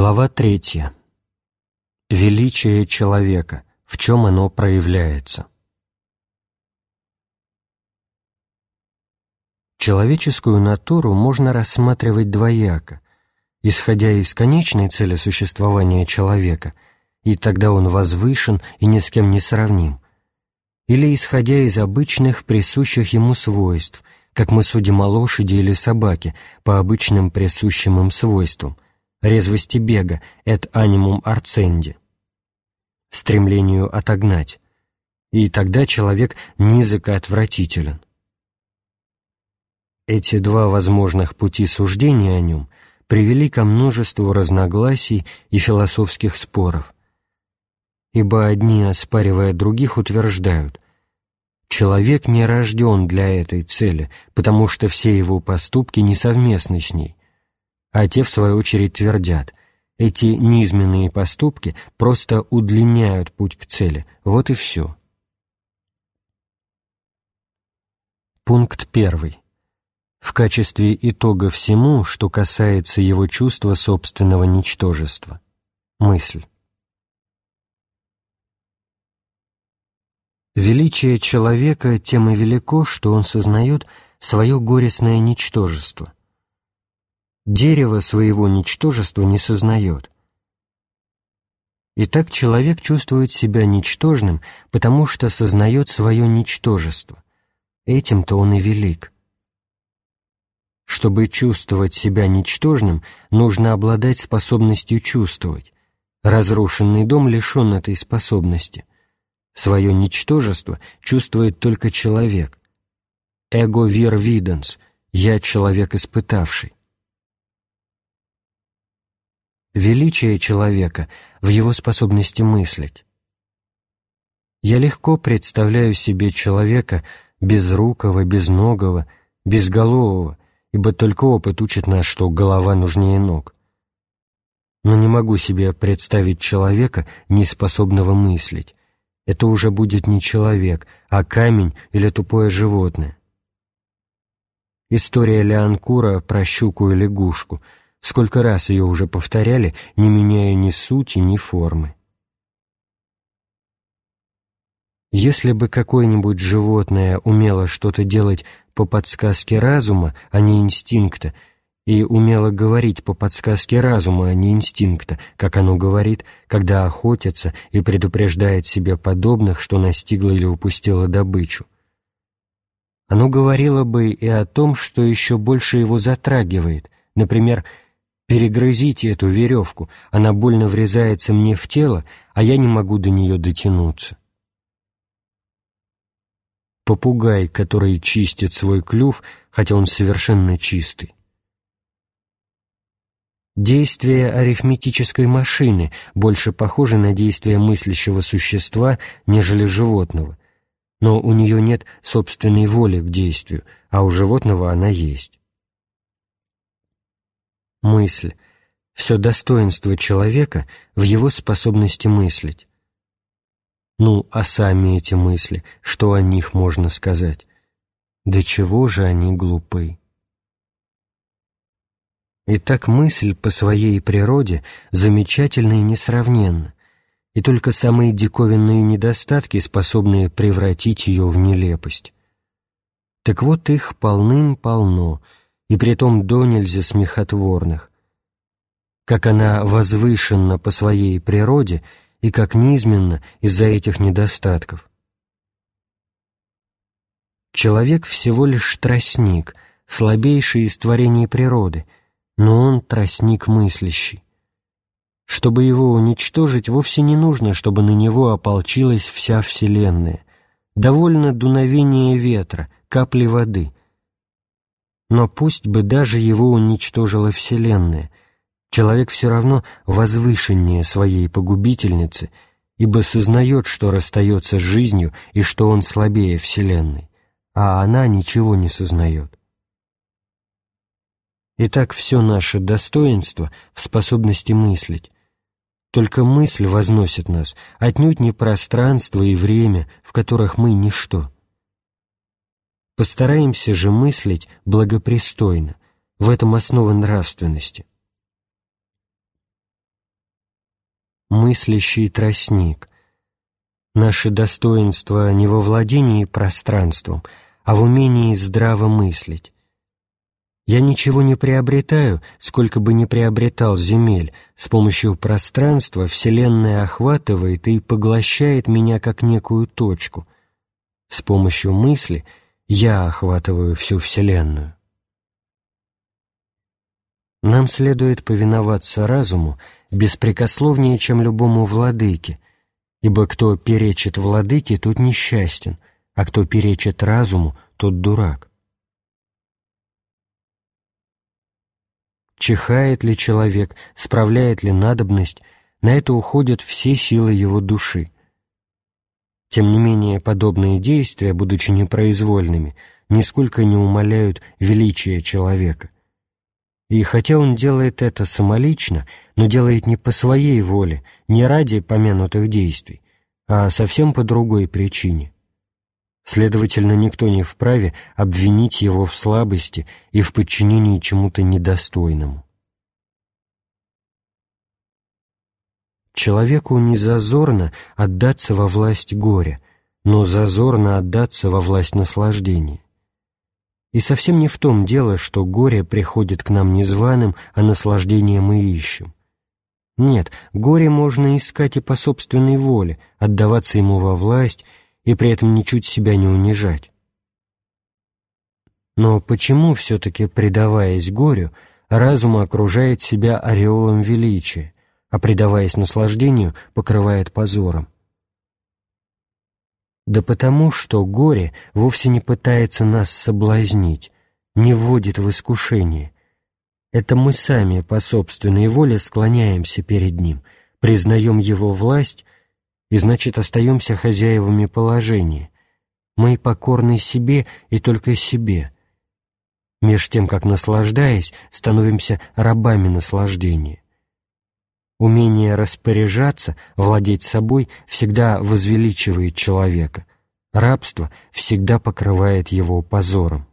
Глава третья. Величие человека. В чем оно проявляется? Человеческую натуру можно рассматривать двояко, исходя из конечной цели существования человека, и тогда он возвышен и ни с кем не сравним, или исходя из обычных присущих ему свойств, как мы судим о лошади или собаке по обычным присущим им свойствам – резвости бега, et animum arcendi, стремлению отогнать, и тогда человек низок и отвратителен. Эти два возможных пути суждения о нем привели ко множеству разногласий и философских споров, ибо одни, оспаривая других, утверждают – Человек не рожден для этой цели, потому что все его поступки несовместны с ней а те, в свою очередь, твердят, эти низменные поступки просто удлиняют путь к цели, вот и все. Пункт первый. В качестве итога всему, что касается его чувства собственного ничтожества. Мысль. Величие человека тем и велико, что он сознает свое горестное ничтожество, дерево своего ничтожества не сознает. Итак, человек чувствует себя ничтожным, потому что сознает свое ничтожество. Этим-то он и велик. Чтобы чувствовать себя ничтожным, нужно обладать способностью чувствовать. Разрушенный дом лишен этой способности. Свое ничтожество чувствует только человек. «Эго вир виденс» — «я человек испытавший». Величие человека в его способности мыслить. Я легко представляю себе человека безрукого, безногого, безголового, ибо только опыт учит нас, что голова нужнее ног. Но не могу себе представить человека, неспособного мыслить. Это уже будет не человек, а камень или тупое животное. История Леонкура про щуку и лягушку — Сколько раз ее уже повторяли, не меняя ни сути, ни формы. Если бы какое-нибудь животное умело что-то делать по подсказке разума, а не инстинкта, и умело говорить по подсказке разума, а не инстинкта, как оно говорит, когда охотится и предупреждает себе подобных, что настигло или упустило добычу. Оно говорило бы и о том, что еще больше его затрагивает, например, Перегрызите эту веревку, она больно врезается мне в тело, а я не могу до нее дотянуться. Попугай, который чистит свой клюв, хотя он совершенно чистый. Действие арифметической машины больше похоже на действие мыслящего существа, нежели животного, но у нее нет собственной воли к действию, а у животного она есть мысль, все достоинство человека в его способности мыслить. Ну, а сами эти мысли, что о них можно сказать? До чего же они глупы? Итак, мысль по своей природе замечательна и несравненна, и только самые диковинные недостатки способны превратить ее в нелепость. Так вот их полным-полно — и притом до нельзя смехотворных, как она возвышенна по своей природе и как низменна из-за этих недостатков. Человек всего лишь тростник, слабейший из творений природы, но он тростник мыслящий. Чтобы его уничтожить, вовсе не нужно, чтобы на него ополчилась вся Вселенная. Довольно дуновения ветра, капли воды — но пусть бы даже его уничтожила Вселенная, человек все равно возвышеннее своей погубительницы, ибо сознает, что расстается с жизнью и что он слабее Вселенной, а она ничего не сознает. Итак, все наше достоинство в способности мыслить. Только мысль возносит нас, отнюдь не пространство и время, в которых мы ничто. Постараемся же мыслить благопристойно, в этом основа нравственности. мыслящий тростник. Наше достоинство не во владении пространством, а в умении здраво мыслить. Я ничего не приобретаю, сколько бы ни приобретал земель. С помощью пространства Вселенная охватывает и поглощает меня как некую точку. С помощью мысли я охватываю всю Вселенную. Нам следует повиноваться разуму беспрекословнее, чем любому владыке, ибо кто перечит владыке, тот несчастен, а кто перечит разуму, тот дурак. чихает ли человек, справляет ли надобность, на это уходят все силы его души. Тем не менее, подобные действия, будучи непроизвольными, нисколько не умаляют величия человека. И хотя он делает это самолично, но делает не по своей воле, не ради помянутых действий, а совсем по другой причине. Следовательно, никто не вправе обвинить его в слабости и в подчинении чему-то недостойному. Человеку не зазорно отдаться во власть горя, но зазорно отдаться во власть наслаждения. И совсем не в том дело, что горе приходит к нам незваным, а наслаждение мы ищем. Нет, горе можно искать и по собственной воле, отдаваться ему во власть и при этом ничуть себя не унижать. Но почему все-таки, предаваясь горю, разум окружает себя ореолом величия, а предаваясь наслаждению, покрывает позором? Да потому, что горе вовсе не пытается нас соблазнить, не вводит в искушение. Это мы сами по собственной воле склоняемся перед ним, признаем его власть и значит остаемся хозяевами положения. Мы покорны себе и только себе. Меж тем, как наслаждаясь, становимся рабами наслаждения. Умение распоряжаться, владеть собой всегда возвеличивает человека. Рабство всегда покрывает его позором.